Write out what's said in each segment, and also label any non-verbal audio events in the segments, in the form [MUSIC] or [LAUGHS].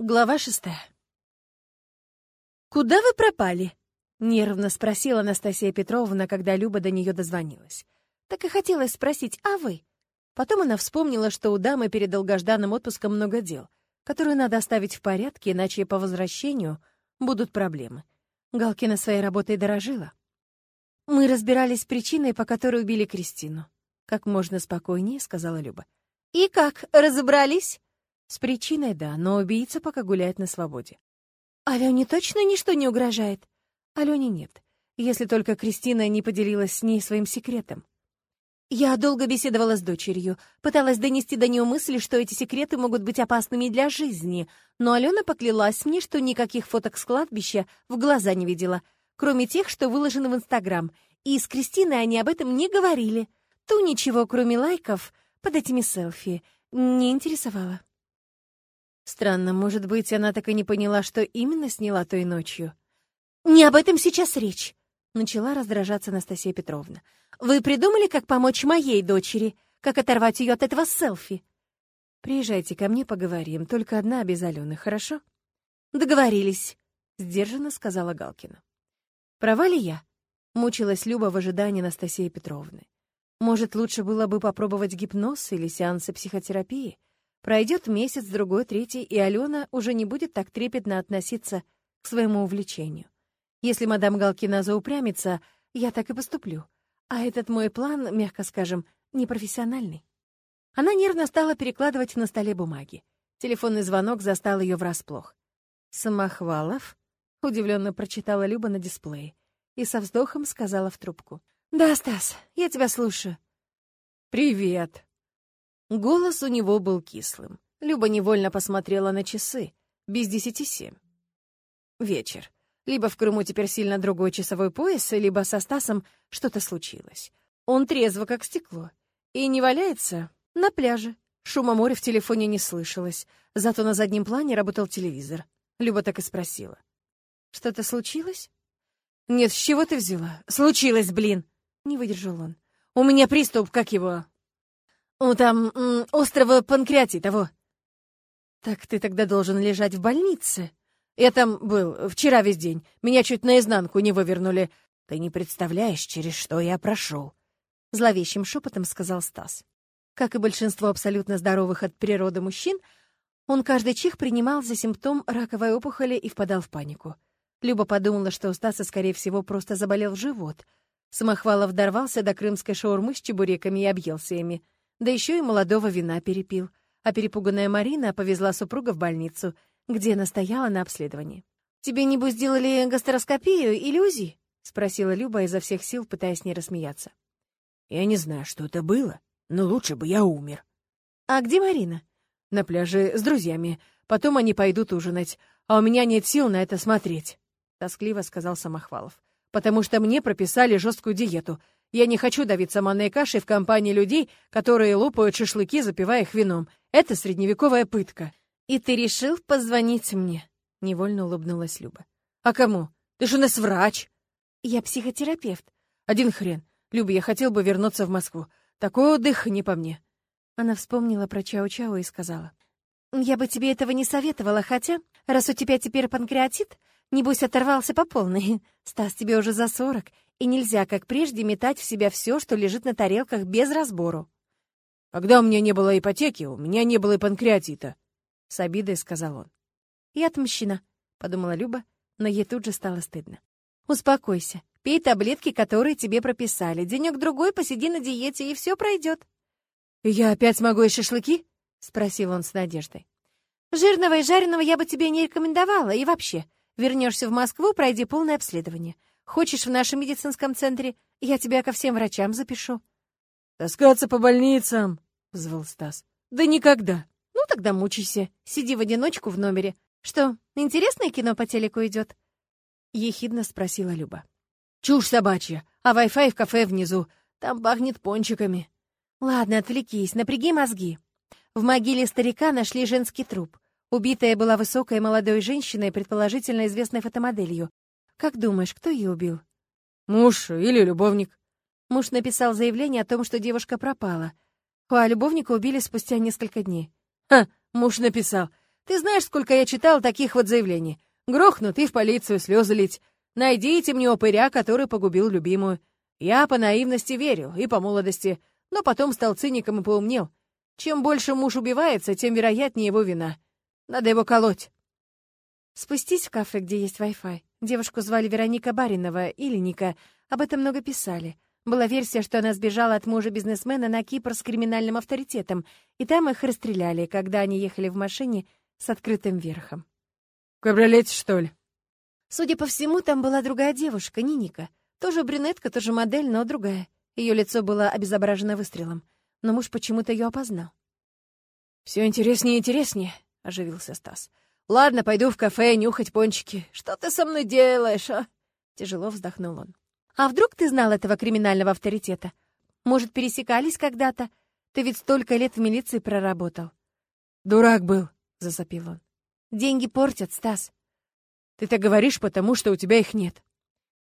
Глава шестая. «Куда вы пропали?» — нервно спросила Анастасия Петровна, когда Люба до нее дозвонилась. Так и хотелось спросить, а вы? Потом она вспомнила, что у дамы перед долгожданным отпуском много дел, которые надо оставить в порядке, иначе по возвращению будут проблемы. Галкина своей работой дорожила. «Мы разбирались с причиной, по которой убили Кристину», — как можно спокойнее сказала Люба. «И как, разобрались?» С причиной, да, но убийца пока гуляет на свободе. Алене точно ничто не угрожает? Алене нет, если только Кристина не поделилась с ней своим секретом. Я долго беседовала с дочерью, пыталась донести до нее мысль, что эти секреты могут быть опасными для жизни, но Алена поклялась мне, что никаких фоток с кладбища в глаза не видела, кроме тех, что выложены в Инстаграм, и с Кристиной они об этом не говорили. Ту ничего, кроме лайков, под этими селфи, не интересовало. Странно, может быть, она так и не поняла, что именно сняла той ночью. «Не об этом сейчас речь», — начала раздражаться Анастасия Петровна. «Вы придумали, как помочь моей дочери? Как оторвать ее от этого селфи?» «Приезжайте ко мне, поговорим, только одна без Алены, хорошо?» «Договорились», — сдержанно сказала Галкина. «Права ли я?» — мучилась Люба в ожидании Анастасии Петровны. «Может, лучше было бы попробовать гипноз или сеансы психотерапии?» Пройдет месяц, другой, третий, и Алена уже не будет так трепетно относиться к своему увлечению. Если мадам Галкина заупрямится, я так и поступлю. А этот мой план, мягко скажем, непрофессиональный. Она нервно стала перекладывать на столе бумаги. Телефонный звонок застал ее врасплох. «Самохвалов?» — удивленно прочитала Люба на дисплее и со вздохом сказала в трубку. «Да, Стас, я тебя слушаю». «Привет», Голос у него был кислым. Люба невольно посмотрела на часы. Без десяти семь. Вечер. Либо в Крыму теперь сильно другой часовой пояс, либо со Стасом что-то случилось. Он трезво, как стекло. И не валяется на пляже. Шума моря в телефоне не слышалось. Зато на заднем плане работал телевизор. Люба так и спросила. «Что-то случилось?» «Нет, с чего ты взяла?» «Случилось, блин!» Не выдержал он. «У меня приступ, как его? «У там м, острого панкреатита, во». «Так ты тогда должен лежать в больнице». «Я там был вчера весь день. Меня чуть наизнанку не вывернули. Ты не представляешь, через что я прошел», — зловещим шепотом сказал Стас. Как и большинство абсолютно здоровых от природы мужчин, он каждый чих принимал за симптом раковой опухоли и впадал в панику. Люба подумала, что у Стаса, скорее всего, просто заболел живот. Самохвалов дорвался до крымской шаурмы с чебуреками и объелся ими да еще и молодого вина перепил. А перепуганная Марина повезла супруга в больницу, где настояла на обследовании. «Тебе, небось, сделали гастроскопию или УЗИ?» — спросила Люба изо всех сил, пытаясь не рассмеяться. «Я не знаю, что это было, но лучше бы я умер». «А где Марина?» «На пляже с друзьями. Потом они пойдут ужинать, а у меня нет сил на это смотреть», — тоскливо сказал Самохвалов. «Потому что мне прописали жесткую диету — я не хочу давиться манной кашей в компании людей, которые лупают шашлыки, запивая их вином. Это средневековая пытка. И ты решил позвонить мне?» Невольно улыбнулась Люба. «А кому? Ты же у нас врач!» «Я психотерапевт». «Один хрен. Люба, я хотел бы вернуться в Москву. Такой отдых не по мне». Она вспомнила про Чао-Чао и сказала. «Я бы тебе этого не советовала, хотя, раз у тебя теперь панкреатит, небось оторвался по полной. [LAUGHS] Стас, тебе уже за сорок, и нельзя, как прежде, метать в себя все, что лежит на тарелках без разбору. «Когда у меня не было ипотеки, у меня не было и панкреатита», — с обидой сказал он. «И отмщена», — подумала Люба, но ей тут же стало стыдно. «Успокойся, пей таблетки, которые тебе прописали. Денек-другой посиди на диете, и все пройдет». «Я опять смогу и шашлыки?» — спросил он с надеждой. «Жирного и жареного я бы тебе не рекомендовала, и вообще, вернешься в Москву, пройди полное обследование. Хочешь в нашем медицинском центре? Я тебя ко всем врачам запишу». «Таскаться по больницам!» — взвал Стас. «Да никогда!» «Ну, тогда мучайся. Сиди в одиночку в номере. Что, интересное кино по телеку идет?» Ехидно спросила Люба. «Чушь собачья, а Wi-Fi в кафе внизу. Там пахнет пончиками». «Ладно, отвлекись, напряги мозги». В могиле старика нашли женский труп. Убитая была высокой молодой женщиной, предположительно известной фотомоделью. Как думаешь, кто ее убил? Муж или любовник? Муж написал заявление о том, что девушка пропала. А любовника убили спустя несколько дней. Ха, муж написал. Ты знаешь, сколько я читал таких вот заявлений. Грохнут и в полицию слезы лить. Найдите мне упыря, который погубил любимую. Я по наивности верил и по молодости, но потом стал циником и поумнел. Чем больше муж убивается, тем вероятнее его вина. Надо его колоть. Спустись в кафе, где есть Wi-Fi. Девушку звали Вероника Баринова или Ника. Об этом много писали. Была версия, что она сбежала от мужа-бизнесмена на Кипр с криминальным авторитетом, и там их расстреляли, когда они ехали в машине с открытым верхом. «В кабриолете, что ли?» Судя по всему, там была другая девушка, не Ника. Тоже брюнетка, тоже модель, но другая. Ее лицо было обезображено выстрелом. Но муж почему-то ее опознал. Все интереснее и интереснее», — оживился Стас. «Ладно, пойду в кафе нюхать пончики. Что ты со мной делаешь, а?» Тяжело вздохнул он. А вдруг ты знал этого криминального авторитета? Может, пересекались когда-то? Ты ведь столько лет в милиции проработал. Дурак был, засопил он. Деньги портят, Стас. Ты так говоришь, потому что у тебя их нет.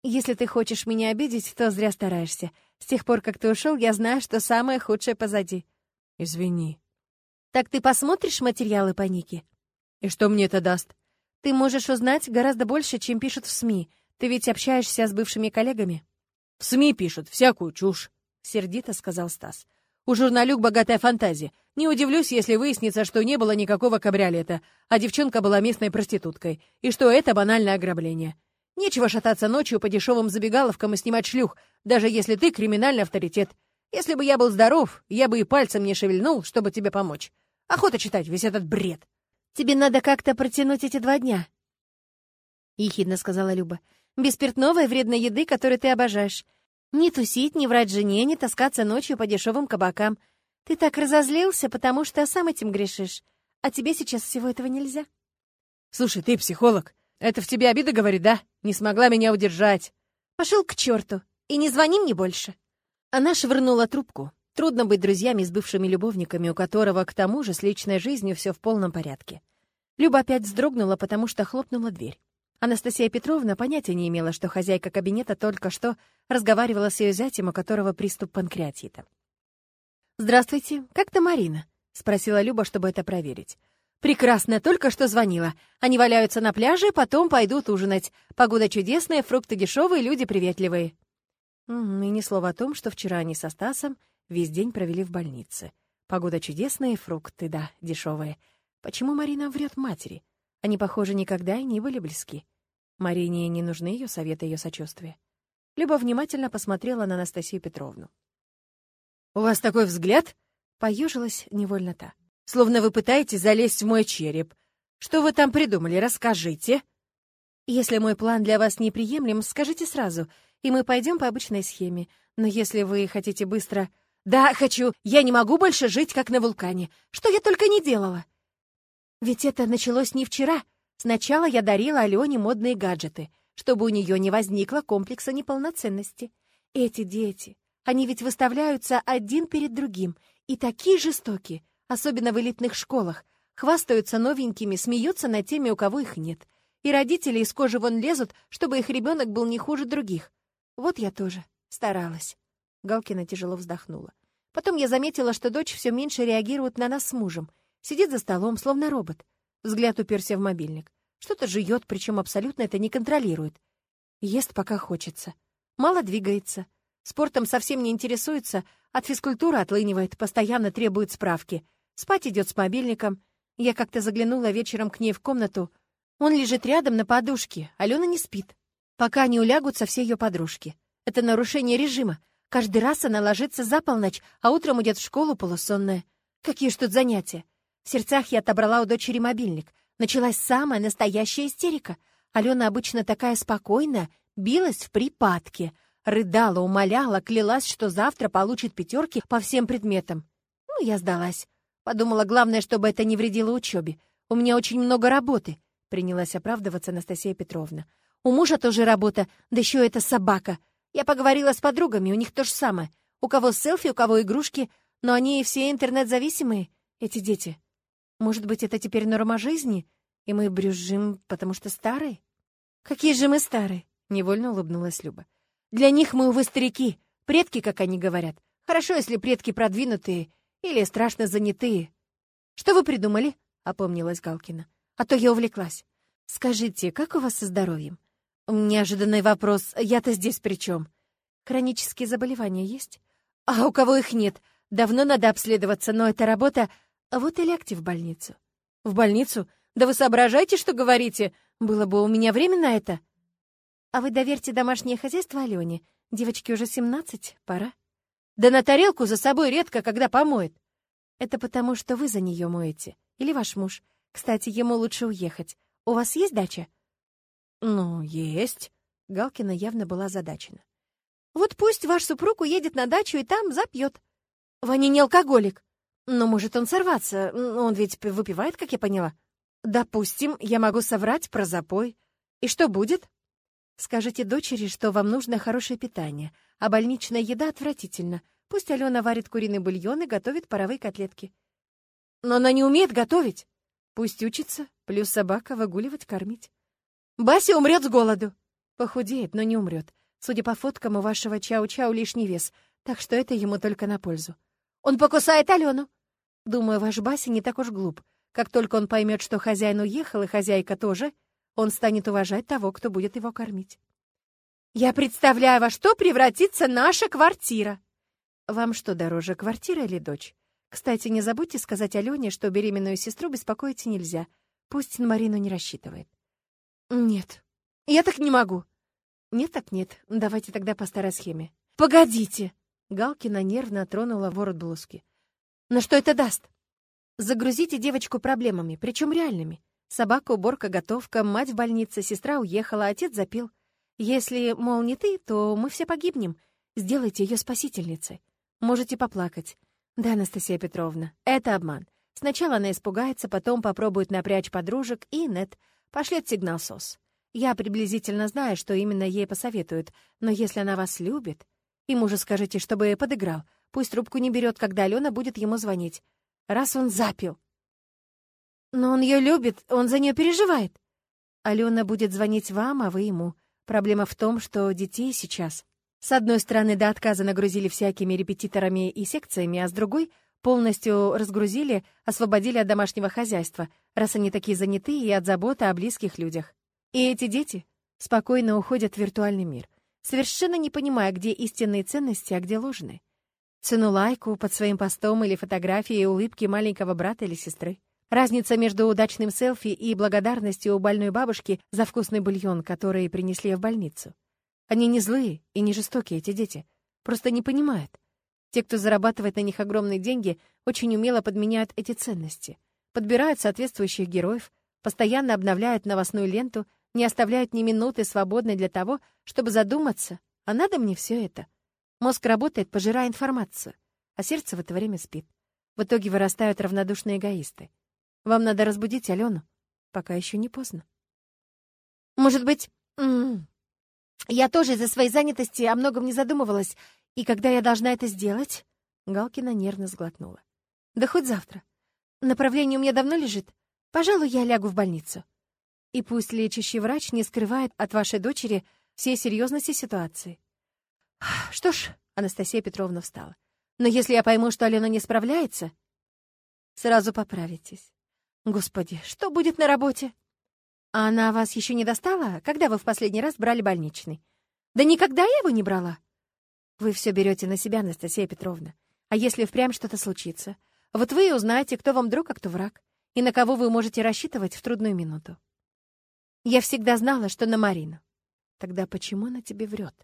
Если ты хочешь меня обидеть, то зря стараешься. С тех пор, как ты ушел, я знаю, что самое худшее позади. Извини. Так ты посмотришь материалы по Нике? И что мне это даст? Ты можешь узнать гораздо больше, чем пишут в СМИ. Ты ведь общаешься с бывшими коллегами?» «В СМИ пишут всякую чушь», — сердито сказал Стас. «У журналюк богатая фантазия. Не удивлюсь, если выяснится, что не было никакого кабриолета, а девчонка была местной проституткой, и что это банальное ограбление. Нечего шататься ночью по дешевым забегаловкам и снимать шлюх, даже если ты криминальный авторитет. Если бы я был здоров, я бы и пальцем не шевельнул, чтобы тебе помочь. Охота читать весь этот бред». «Тебе надо как-то протянуть эти два дня», — ехидно сказала Люба. Без спиртного и вредной еды, которую ты обожаешь. Не тусить, не врать жене, не таскаться ночью по дешевым кабакам. Ты так разозлился, потому что сам этим грешишь. А тебе сейчас всего этого нельзя. Слушай, ты психолог. Это в тебе обида говорит, да? Не смогла меня удержать. Пошел к черту и не звони мне больше. Она швырнула трубку. Трудно быть друзьями с бывшими любовниками, у которого, к тому же, с личной жизнью все в полном порядке. Люба опять вздрогнула, потому что хлопнула дверь. Анастасия Петровна понятия не имела, что хозяйка кабинета только что разговаривала с ее зятем, у которого приступ панкреатита. «Здравствуйте, как то Марина?» — спросила Люба, чтобы это проверить. «Прекрасно, только что звонила. Они валяются на пляже, потом пойдут ужинать. Погода чудесная, фрукты дешевые, люди приветливые». И ни слова о том, что вчера они со Стасом весь день провели в больнице. Погода чудесная, фрукты, да, дешевые. Почему Марина врет матери? Они, похоже, никогда и не были близки. Марине не нужны ее советы, ее сочувствия. Люба внимательно посмотрела на Анастасию Петровну. «У вас такой взгляд?» — поежилась невольно та. «Словно вы пытаетесь залезть в мой череп. Что вы там придумали, расскажите». «Если мой план для вас неприемлем, скажите сразу, и мы пойдем по обычной схеме. Но если вы хотите быстро...» «Да, хочу. Я не могу больше жить, как на вулкане. Что я только не делала!» «Ведь это началось не вчера», Сначала я дарила Алене модные гаджеты, чтобы у нее не возникло комплекса неполноценности. Эти дети, они ведь выставляются один перед другим, и такие жестокие, особенно в элитных школах, хвастаются новенькими, смеются над теми, у кого их нет. И родители из кожи вон лезут, чтобы их ребенок был не хуже других. Вот я тоже старалась. Галкина тяжело вздохнула. Потом я заметила, что дочь все меньше реагирует на нас с мужем. Сидит за столом, словно робот. Взгляд уперся в мобильник. Что-то жует, причем абсолютно это не контролирует. Ест, пока хочется. Мало двигается. Спортом совсем не интересуется, от физкультуры отлынивает, постоянно требует справки. Спать идет с мобильником. Я как-то заглянула вечером к ней в комнату. Он лежит рядом на подушке, Алена не спит. Пока не улягутся все ее подружки. Это нарушение режима. Каждый раз она ложится за полночь, а утром идет в школу полусонная. Какие ж тут занятия? В сердцах я отобрала у дочери мобильник. Началась самая настоящая истерика. Алена обычно такая спокойная, билась в припадке. Рыдала, умоляла, клялась, что завтра получит пятерки по всем предметам. Ну, я сдалась. Подумала, главное, чтобы это не вредило учебе. У меня очень много работы, принялась оправдываться Анастасия Петровна. У мужа тоже работа, да еще эта собака. Я поговорила с подругами, у них то же самое. У кого селфи, у кого игрушки, но они все интернет-зависимые, эти дети. Может быть, это теперь норма жизни, и мы брюзжим, потому что старые? Какие же мы старые? Невольно улыбнулась Люба. Для них мы, увы, старики, предки, как они говорят. Хорошо, если предки продвинутые или страшно занятые. Что вы придумали? Опомнилась Галкина. а то я увлеклась. Скажите, как у вас со здоровьем? Неожиданный вопрос. Я-то здесь при чем? Хронические заболевания есть? А у кого их нет? Давно надо обследоваться, но это работа... Вот и лягте в больницу. В больницу? Да вы соображаете, что говорите? Было бы у меня время на это. А вы доверьте домашнее хозяйство Алене. Девочке уже семнадцать, пора. Да на тарелку за собой редко, когда помоет. Это потому, что вы за нее моете. Или ваш муж. Кстати, ему лучше уехать. У вас есть дача? Ну, есть. Галкина явно была задачена. Вот пусть ваш супруг уедет на дачу и там запьет. Ваня не алкоголик. Но может он сорваться, он ведь выпивает, как я поняла. Допустим, я могу соврать про запой. И что будет? Скажите дочери, что вам нужно хорошее питание, а больничная еда отвратительна. Пусть Алена варит куриный бульон и готовит паровые котлетки. Но она не умеет готовить. Пусть учится, плюс собака выгуливать, кормить. Бася умрет с голоду. Похудеет, но не умрет. Судя по фоткам, у вашего чау-чау лишний вес, так что это ему только на пользу. Он покусает Алену. Думаю, ваш Бася не так уж глуп. Как только он поймет, что хозяин уехал, и хозяйка тоже, он станет уважать того, кто будет его кормить. Я представляю, во что превратится наша квартира. Вам что дороже, квартира или дочь? Кстати, не забудьте сказать Алене, что беременную сестру беспокоить нельзя. Пусть на Марину не рассчитывает. Нет, я так не могу. «Нет так нет. Давайте тогда по старой схеме». «Погодите!» Галкина нервно тронула ворот блузки. «На что это даст?» «Загрузите девочку проблемами, причем реальными. Собака, уборка, готовка, мать в больнице, сестра уехала, отец запил. Если, мол, не ты, то мы все погибнем. Сделайте ее спасительницей. Можете поплакать. Да, Анастасия Петровна, это обман. Сначала она испугается, потом попробует напрячь подружек, и нет, пошлет сигнал СОС. Я приблизительно знаю, что именно ей посоветуют, но если она вас любит, ему же скажите, чтобы подыграл. Пусть трубку не берет, когда Алена будет ему звонить. Раз он запил. Но он ее любит, он за нее переживает. Алена будет звонить вам, а вы ему. Проблема в том, что детей сейчас... С одной стороны, до отказа нагрузили всякими репетиторами и секциями, а с другой — полностью разгрузили, освободили от домашнего хозяйства, раз они такие заняты и от заботы о близких людях. И эти дети спокойно уходят в виртуальный мир, совершенно не понимая, где истинные ценности, а где ложные. Цену лайку под своим постом или фотографии и улыбки маленького брата или сестры. Разница между удачным селфи и благодарностью у больной бабушки за вкусный бульон, который принесли в больницу. Они не злые и не жестокие, эти дети. Просто не понимают. Те, кто зарабатывает на них огромные деньги, очень умело подменяют эти ценности. Подбирают соответствующих героев, постоянно обновляют новостную ленту, не оставляют ни минуты свободной для того, чтобы задуматься, а надо мне все это. Мозг работает, пожирая информацию, а сердце в это время спит. В итоге вырастают равнодушные эгоисты. Вам надо разбудить Алену, пока еще не поздно. Может быть, я тоже из-за своей занятости о многом не задумывалась, и когда я должна это сделать? Галкина нервно сглотнула. Да хоть завтра. Направление у меня давно лежит. Пожалуй, я лягу в больницу. И пусть лечащий врач не скрывает от вашей дочери всей серьезности ситуации. Что ж, Анастасия Петровна встала. Но если я пойму, что Алена не справляется, сразу поправитесь. Господи, что будет на работе? А она вас еще не достала? Когда вы в последний раз брали больничный? Да никогда я его не брала. Вы все берете на себя, Анастасия Петровна. А если впрямь что-то случится? Вот вы и узнаете, кто вам друг, а кто враг, и на кого вы можете рассчитывать в трудную минуту. Я всегда знала, что на Марину. Тогда почему она тебе врет?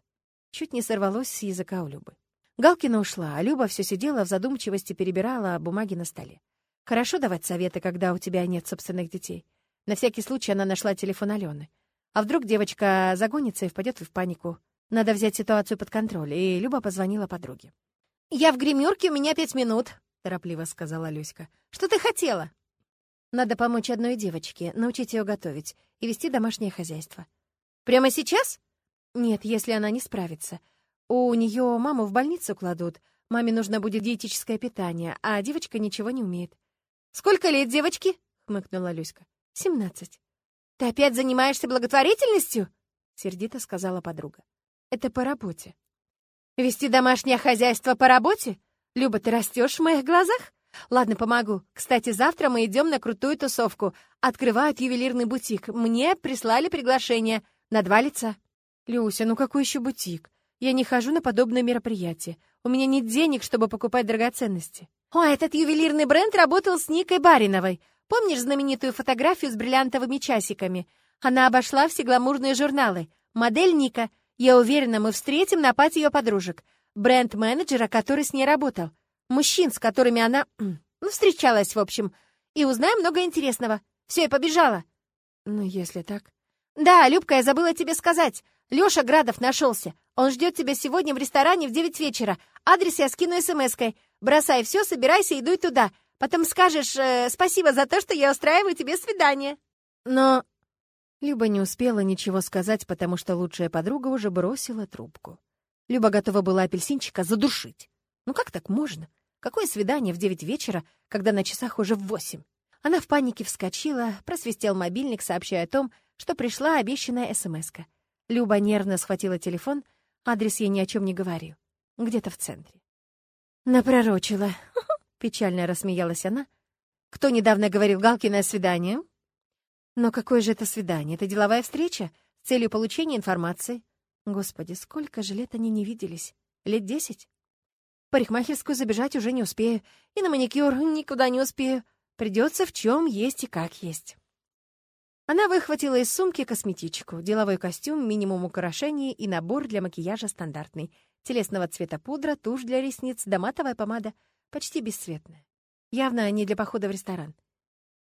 Чуть не сорвалось с языка у Любы. Галкина ушла, а Люба все сидела в задумчивости, перебирала бумаги на столе. Хорошо давать советы, когда у тебя нет собственных детей. На всякий случай она нашла телефон Алены. А вдруг девочка загонится и впадет в панику. Надо взять ситуацию под контроль, и Люба позвонила подруге. «Я в гримерке, у меня пять минут», — торопливо сказала Люська. «Что ты хотела?» Надо помочь одной девочке, научить ее готовить и вести домашнее хозяйство. Прямо сейчас? Нет, если она не справится. У нее маму в больницу кладут. Маме нужно будет диетическое питание, а девочка ничего не умеет. «Сколько лет девочке?» — хмыкнула Люська. «Семнадцать». «Ты опять занимаешься благотворительностью?» — сердито сказала подруга. «Это по работе». «Вести домашнее хозяйство по работе? Люба, ты растешь в моих глазах? Ладно, помогу. Кстати, завтра мы идем на крутую тусовку. Открывают ювелирный бутик. Мне прислали приглашение. На два лица. Люся, ну какой еще бутик? Я не хожу на подобные мероприятия. У меня нет денег, чтобы покупать драгоценности. О, этот ювелирный бренд работал с Никой Бариновой. Помнишь знаменитую фотографию с бриллиантовыми часиками? Она обошла все гламурные журналы. Модель Ника. Я уверена, мы встретим на пати ее подружек. Бренд-менеджера, который с ней работал. Мужчин, с которыми она... [CLEARS THROAT] Ну, встречалась, в общем. И узнаем много интересного. Все, я побежала. Ну, если так... Да, Любка, я забыла тебе сказать. Лёша Градов нашелся. Он ждет тебя сегодня в ресторане в девять вечера. Адрес я скину смс-кой. Бросай все, собирайся и дуй туда. Потом скажешь э, спасибо за то, что я устраиваю тебе свидание. Но... Люба не успела ничего сказать, потому что лучшая подруга уже бросила трубку. Люба готова была апельсинчика задушить. Ну как так можно? Какое свидание в девять вечера, когда на часах уже в восемь? Она в панике вскочила, просвистел мобильник, сообщая о том, что пришла обещанная смс -ка. Люба нервно схватила телефон, адрес ей ни о чем не говорил. Где-то в центре. «Напророчила», — [LAUGHS] печально рассмеялась она. «Кто недавно говорил Галкиное свидание?» Но какое же это свидание? Это деловая встреча с целью получения информации. Господи, сколько же лет они не виделись? Лет десять? Парикмахерскую забежать уже не успею, и на маникюр никуда не успею. Придется в чем есть и как есть. Она выхватила из сумки косметичку, деловой костюм, минимум украшений и набор для макияжа стандартный. Телесного цвета пудра, тушь для ресниц, да помада, почти бесцветная. Явно не для похода в ресторан.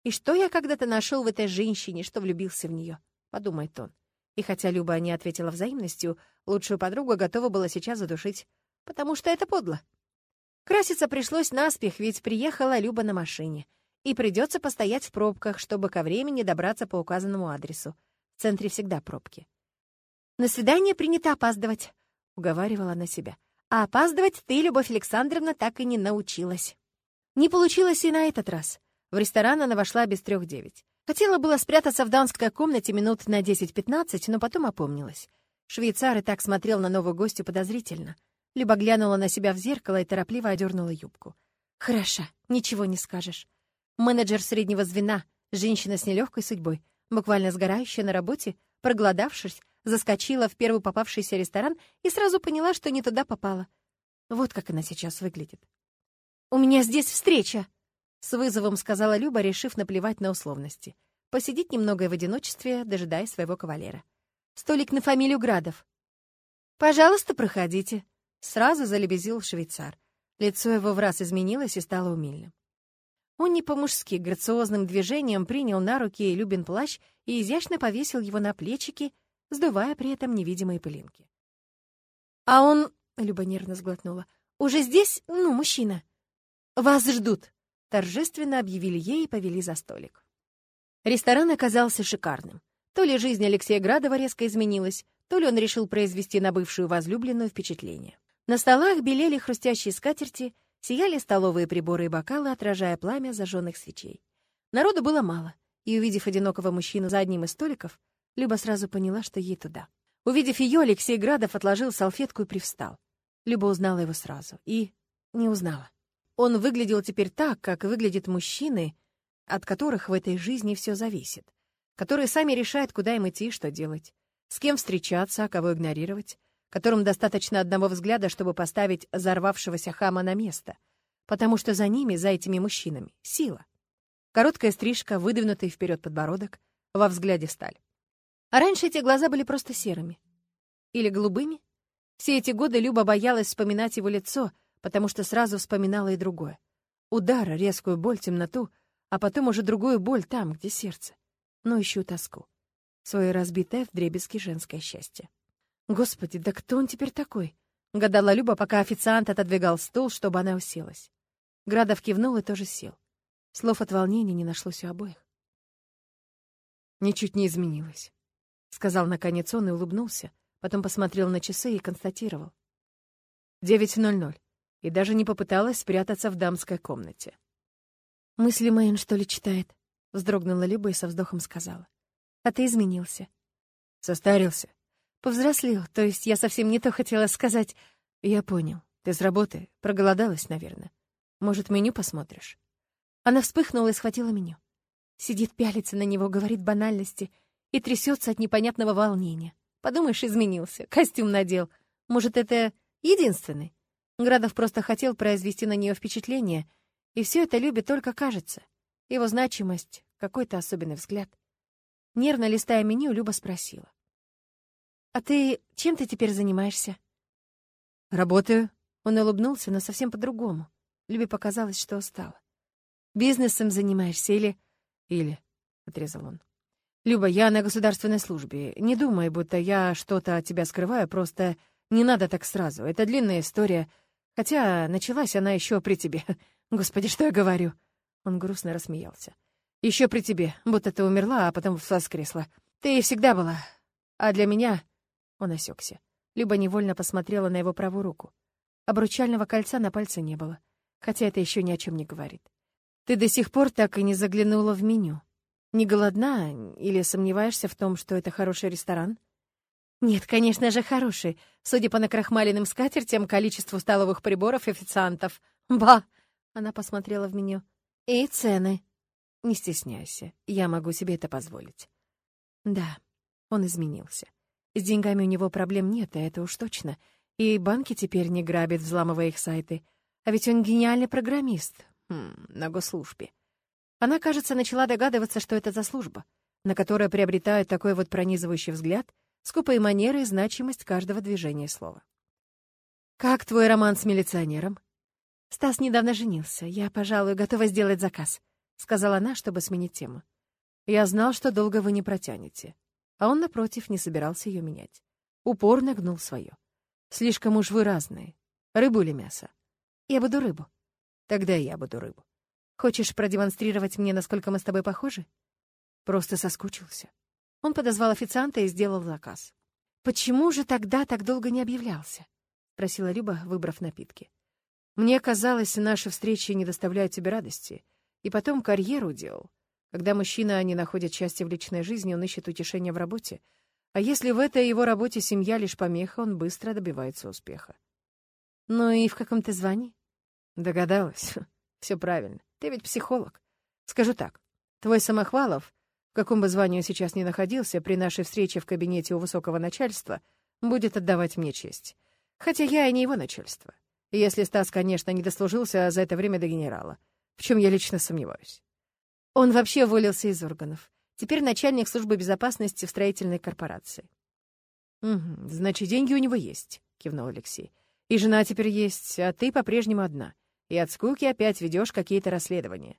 И что я когда-то нашел в этой женщине, что влюбился в нее? Подумает он. И хотя Люба не ответила взаимностью, лучшую подругу готова была сейчас задушить, потому что это подло. Краситься пришлось наспех, ведь приехала Люба на машине. И придется постоять в пробках, чтобы ко времени добраться по указанному адресу. В центре всегда пробки. «На свидание принято опаздывать», — уговаривала она себя. «А опаздывать ты, Любовь Александровна, так и не научилась». Не получилось и на этот раз. В ресторан она вошла без трех девять. Хотела было спрятаться в дамской комнате минут на 10-15, но потом опомнилась. Швейцар и так смотрел на новую гостью подозрительно. Люба глянула на себя в зеркало и торопливо одернула юбку. «Хороша, ничего не скажешь. Менеджер среднего звена, женщина с нелегкой судьбой, буквально сгорающая на работе, проголодавшись, заскочила в первый попавшийся ресторан и сразу поняла, что не туда попала. Вот как она сейчас выглядит. «У меня здесь встреча!» С вызовом сказала Люба, решив наплевать на условности. Посидеть немного в одиночестве, дожидая своего кавалера. Столик на фамилию Градов. «Пожалуйста, проходите», — сразу залебезил швейцар. Лицо его в раз изменилось и стало умильным. Он не по-мужски грациозным движением принял на руки Любин плащ и изящно повесил его на плечики, сдувая при этом невидимые пылинки. «А он...» — Люба нервно сглотнула. «Уже здесь? Ну, мужчина. Вас ждут!» Торжественно объявили ей и повели за столик. Ресторан оказался шикарным. То ли жизнь Алексея Градова резко изменилась, то ли он решил произвести на бывшую возлюбленную впечатление. На столах белели хрустящие скатерти, сияли столовые приборы и бокалы, отражая пламя зажженных свечей. Народу было мало, и, увидев одинокого мужчину за одним из столиков, Люба сразу поняла, что ей туда. Увидев ее, Алексей Градов отложил салфетку и привстал. Люба узнала его сразу и не узнала. Он выглядел теперь так, как выглядят мужчины, от которых в этой жизни все зависит, которые сами решают, куда им идти и что делать, с кем встречаться, а кого игнорировать, которым достаточно одного взгляда, чтобы поставить взорвавшегося хама на место, потому что за ними, за этими мужчинами, сила. Короткая стрижка, выдвинутый вперед подбородок, во взгляде сталь. А раньше эти глаза были просто серыми. Или голубыми. Все эти годы Люба боялась вспоминать его лицо — потому что сразу вспоминала и другое. Удар, резкую боль, темноту, а потом уже другую боль там, где сердце. Но ищу тоску. Свое разбитое вдребезги женское счастье. Господи, да кто он теперь такой? Гадала Люба, пока официант отодвигал стул, чтобы она уселась. Градов кивнул и тоже сел. Слов от волнения не нашлось у обоих. «Ничуть не изменилось», — сказал наконец он и улыбнулся, потом посмотрел на часы и констатировал. «Девять ноль ноль и даже не попыталась спрятаться в дамской комнате. «Мысли он, что ли, читает?» — вздрогнула Люба и со вздохом сказала. «А ты изменился». «Состарился». «Повзрослел, то есть я совсем не то хотела сказать. Я понял. Ты с работы, проголодалась, наверное». Может, меню посмотришь?» Она вспыхнула и схватила меню. Сидит, пялится на него, говорит банальности и трясется от непонятного волнения. Подумаешь, изменился, костюм надел. Может, это единственный? Градов просто хотел произвести на нее впечатление, и все это любит только кажется. Его значимость, какой-то особенный взгляд. Нервно листая меню, Люба спросила. «А ты чем ты теперь занимаешься?» «Работаю». Он улыбнулся, но совсем по-другому. Любе показалось, что устала. «Бизнесом занимаешься или...» «Или...» — отрезал он. «Люба, я на государственной службе. Не думай, будто я что-то от тебя скрываю, просто не надо так сразу. Это длинная история. Хотя началась она еще при тебе. [LAUGHS] Господи, что я говорю?» Он грустно рассмеялся. Еще при тебе, будто ты умерла, а потом воскресла. Ты и всегда была. А для меня...» Он осекся. Люба невольно посмотрела на его правую руку. Обручального кольца на пальце не было, хотя это еще ни о чем не говорит. «Ты до сих пор так и не заглянула в меню. Не голодна или сомневаешься в том, что это хороший ресторан?» «Нет, конечно же, хороший. Судя по накрахмаленным скатертям, количеству столовых приборов и официантов. Ба!» Она посмотрела в меню. «И цены. Не стесняйся, я могу себе это позволить. Да, он изменился. С деньгами у него проблем нет, а это уж точно. И банки теперь не грабят, взламывая их сайты. А ведь он гениальный программист. Хм, на госслужбе. Она, кажется, начала догадываться, что это за служба, на которой приобретают такой вот пронизывающий взгляд, скупые манеры и значимость каждого движения слова. «Как твой роман с милиционером?» «Стас недавно женился. Я, пожалуй, готова сделать заказ», — сказала она, чтобы сменить тему. «Я знал, что долго вы не протянете». А он, напротив, не собирался ее менять. Упорно гнул свое. «Слишком уж вы разные. Рыбу или мясо?» «Я буду рыбу». «Тогда я буду рыбу». «Хочешь продемонстрировать мне, насколько мы с тобой похожи?» Просто соскучился. Он подозвал официанта и сделал заказ. «Почему же тогда так долго не объявлялся?» — спросила Люба, выбрав напитки. «Мне казалось, наши встречи не доставляют тебе радости. И потом карьеру делал. Когда мужчина не находит счастья в личной жизни, он ищет утешения в работе. А если в этой его работе семья лишь помеха, он быстро добивается успеха. Ну и в каком ты звании? Догадалась. [LAUGHS] Все правильно. Ты ведь психолог. Скажу так. Твой Самохвалов, каком бы звании он сейчас ни находился, при нашей встрече в кабинете у высокого начальства, будет отдавать мне честь. Хотя я и не его начальство. Если Стас, конечно, не дослужился за это время до генерала в чем я лично сомневаюсь. Он вообще уволился из органов. Теперь начальник службы безопасности в строительной корпорации. «Угу, значит, деньги у него есть», — кивнул Алексей. «И жена теперь есть, а ты по-прежнему одна. И от скуки опять ведешь какие-то расследования.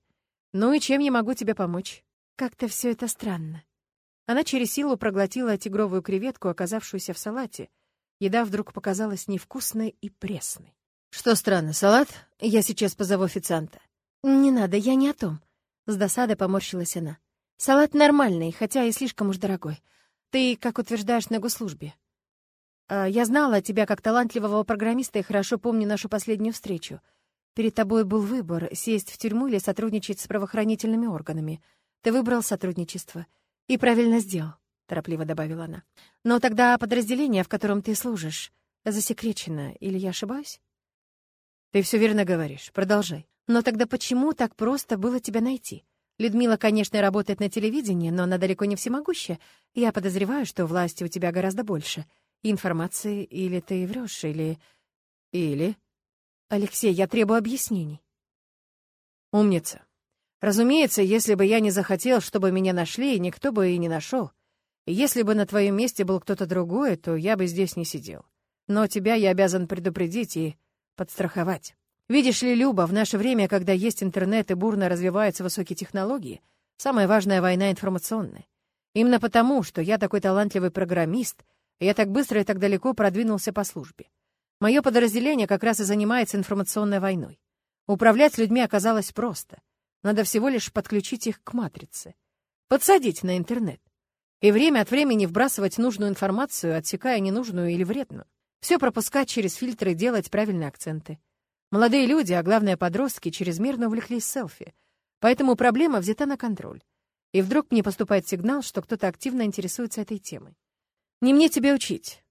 Ну и чем я могу тебе помочь?» «Как-то все это странно». Она через силу проглотила тигровую креветку, оказавшуюся в салате. Еда вдруг показалась невкусной и пресной. «Что странно, салат? Я сейчас позову официанта». «Не надо, я не о том». С досадой поморщилась она. «Салат нормальный, хотя и слишком уж дорогой. Ты, как утверждаешь, на госслужбе. А, я знала тебя как талантливого программиста и хорошо помню нашу последнюю встречу. Перед тобой был выбор — сесть в тюрьму или сотрудничать с правоохранительными органами. Ты выбрал сотрудничество. И правильно сделал», — торопливо добавила она. «Но тогда подразделение, в котором ты служишь, засекречено, или я ошибаюсь?» «Ты все верно говоришь. Продолжай». Но тогда почему так просто было тебя найти? Людмила, конечно, работает на телевидении, но она далеко не всемогущая. Я подозреваю, что власти у тебя гораздо больше. Информации или ты врешь, или... Или... Алексей, я требую объяснений. Умница. Разумеется, если бы я не захотел, чтобы меня нашли, никто бы и не нашел. Если бы на твоем месте был кто-то другой, то я бы здесь не сидел. Но тебя я обязан предупредить и подстраховать. Видишь ли, Люба, в наше время, когда есть интернет и бурно развиваются высокие технологии, самая важная война информационная. Именно потому, что я такой талантливый программист, я так быстро и так далеко продвинулся по службе. Мое подразделение как раз и занимается информационной войной. Управлять людьми оказалось просто. Надо всего лишь подключить их к матрице. Подсадить на интернет. И время от времени вбрасывать нужную информацию, отсекая ненужную или вредную. Все пропускать через фильтры, делать правильные акценты. Молодые люди, а главное подростки, чрезмерно увлеклись селфи. Поэтому проблема взята на контроль. И вдруг мне поступает сигнал, что кто-то активно интересуется этой темой. Не мне тебя учить.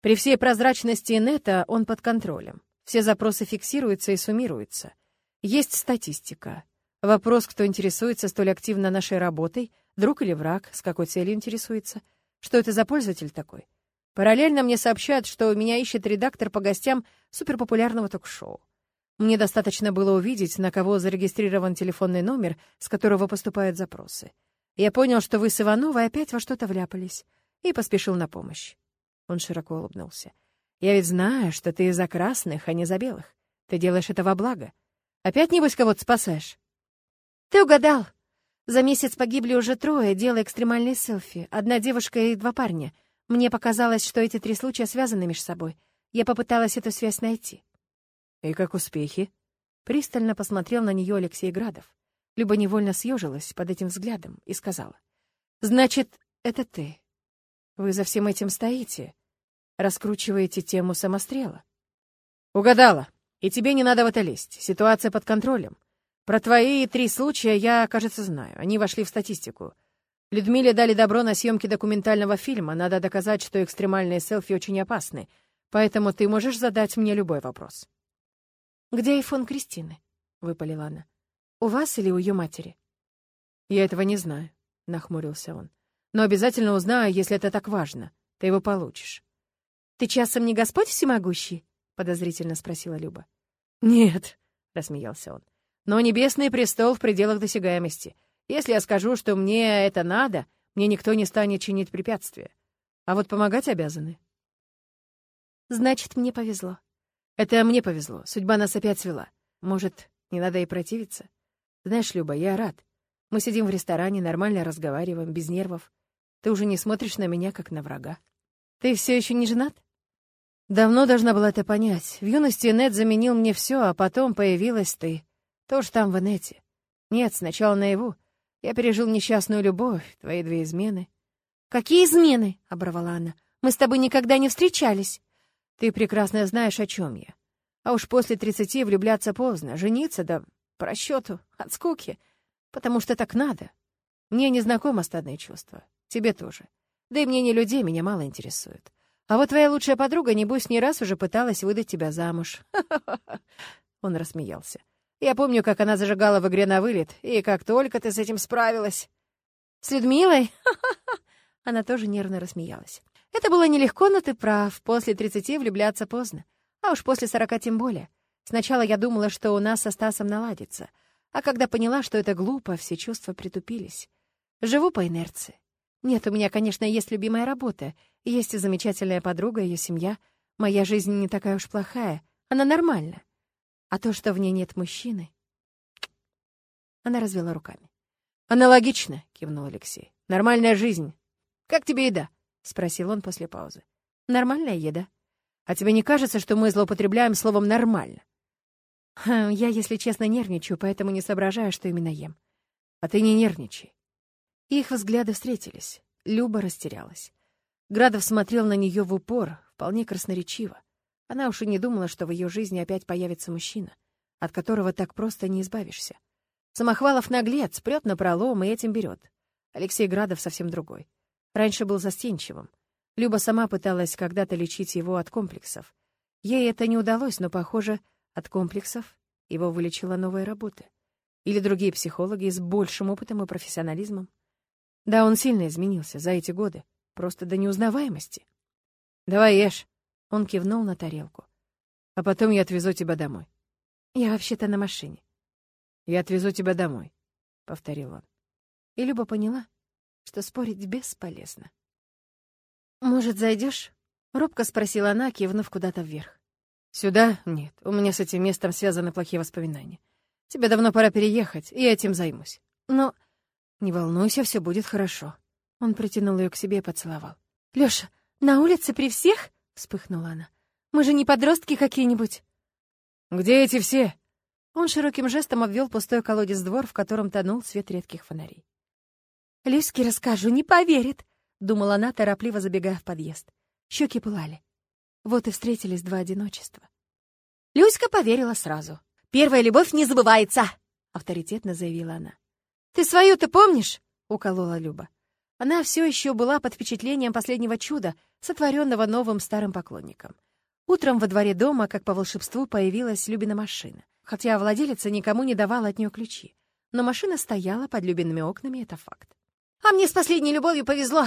При всей прозрачности инета он под контролем. Все запросы фиксируются и суммируются. Есть статистика. Вопрос, кто интересуется столь активно нашей работой, друг или враг, с какой целью интересуется. Что это за пользователь такой? Параллельно мне сообщают, что меня ищет редактор по гостям суперпопулярного ток-шоу. Мне достаточно было увидеть, на кого зарегистрирован телефонный номер, с которого поступают запросы. Я понял, что вы с Ивановой опять во что-то вляпались, и поспешил на помощь. Он широко улыбнулся. «Я ведь знаю, что ты за красных, а не за белых. Ты делаешь это во благо. Опять, небось, кого-то спасаешь?» «Ты угадал. За месяц погибли уже трое, делая экстремальные селфи. Одна девушка и два парня. Мне показалось, что эти три случая связаны между собой. Я попыталась эту связь найти. «И как успехи?» Пристально посмотрел на нее Алексей Градов. Люба невольно съежилась под этим взглядом и сказала. «Значит, это ты. Вы за всем этим стоите, раскручиваете тему самострела». «Угадала. И тебе не надо в это лезть. Ситуация под контролем. Про твои три случая я, кажется, знаю. Они вошли в статистику. Людмиле дали добро на съемки документального фильма. Надо доказать, что экстремальные селфи очень опасны. Поэтому ты можешь задать мне любой вопрос». «Где айфон Кристины?» — выпалила она. «У вас или у ее матери?» «Я этого не знаю», — нахмурился он. «Но обязательно узнаю, если это так важно. Ты его получишь». «Ты часом не Господь всемогущий?» — подозрительно спросила Люба. «Нет», — рассмеялся он. «Но небесный престол в пределах досягаемости. Если я скажу, что мне это надо, мне никто не станет чинить препятствия. А вот помогать обязаны». «Значит, мне повезло», это мне повезло. Судьба нас опять свела. Может, не надо и противиться? Знаешь, Люба, я рад. Мы сидим в ресторане, нормально разговариваем, без нервов. Ты уже не смотришь на меня, как на врага. Ты все еще не женат? Давно должна была это понять. В юности Нет заменил мне все, а потом появилась ты. Тоже там, в инете. Нет, сначала наяву. Я пережил несчастную любовь, твои две измены. «Какие измены?» — оборвала она. «Мы с тобой никогда не встречались». Ты прекрасно знаешь, о чем я. А уж после тридцати влюбляться поздно, жениться, да по расчету, от скуки, потому что так надо. Мне не знакомо стадное чувство, тебе тоже. Да и мне не людей, меня мало интересует. А вот твоя лучшая подруга, небось, не раз уже пыталась выдать тебя замуж. [LAUGHS] Он рассмеялся. Я помню, как она зажигала в игре на вылет, и как только ты с этим справилась. С Людмилой? [LAUGHS] Она тоже нервно рассмеялась. Это было нелегко, но ты прав. После тридцати влюбляться поздно. А уж после сорока тем более. Сначала я думала, что у нас со Стасом наладится. А когда поняла, что это глупо, все чувства притупились. Живу по инерции. Нет, у меня, конечно, есть любимая работа. Есть и замечательная подруга, ее семья. Моя жизнь не такая уж плохая. Она нормальна. А то, что в ней нет мужчины... Она развела руками. «Аналогично», — кивнул Алексей. «Нормальная жизнь. Как тебе еда?» — спросил он после паузы. «Нормальная еда. А тебе не кажется, что мы злоупотребляем словом «нормально»?» хм, «Я, если честно, нервничаю, поэтому не соображаю, что именно ем». «А ты не нервничай». Их взгляды встретились. Люба растерялась. Градов смотрел на нее в упор, вполне красноречиво. Она уж и не думала, что в ее жизни опять появится мужчина, от которого так просто не избавишься. Самохвалов наглец, прет на пролом и этим берет. Алексей Градов совсем другой. Раньше был застенчивым. Люба сама пыталась когда-то лечить его от комплексов. Ей это не удалось, но, похоже, от комплексов его вылечила новая работа. Или другие психологи с большим опытом и профессионализмом. Да, он сильно изменился за эти годы, просто до неузнаваемости. «Давай ешь», — он кивнул на тарелку. «А потом я отвезу тебя домой». «Я вообще-то на машине». «Я отвезу тебя домой», — повторил он. И Люба поняла, что спорить бесполезно. «Может, зайдешь? робко спросила она, кивнув куда-то вверх. «Сюда? Нет, у меня с этим местом связаны плохие воспоминания. Тебе давно пора переехать, и я этим займусь. Но не волнуйся, все будет хорошо». Он притянул ее к себе и поцеловал. «Лёша, на улице при всех?» — вспыхнула она. «Мы же не подростки какие-нибудь». «Где эти все?» Он широким жестом обвел пустой колодец двор, в котором тонул свет редких фонарей. «Люське расскажу, не поверит», — думала она, торопливо забегая в подъезд. Щеки пылали. Вот и встретились два одиночества. Люська поверила сразу. «Первая любовь не забывается», — авторитетно заявила она. «Ты свою-то помнишь?» — уколола Люба. Она все еще была под впечатлением последнего чуда, сотворенного новым старым поклонником. Утром во дворе дома, как по волшебству, появилась Любина машина. хотя владелица никому не давала от нее ключи. Но машина стояла под Любиными окнами, это факт. «А мне с последней любовью повезло.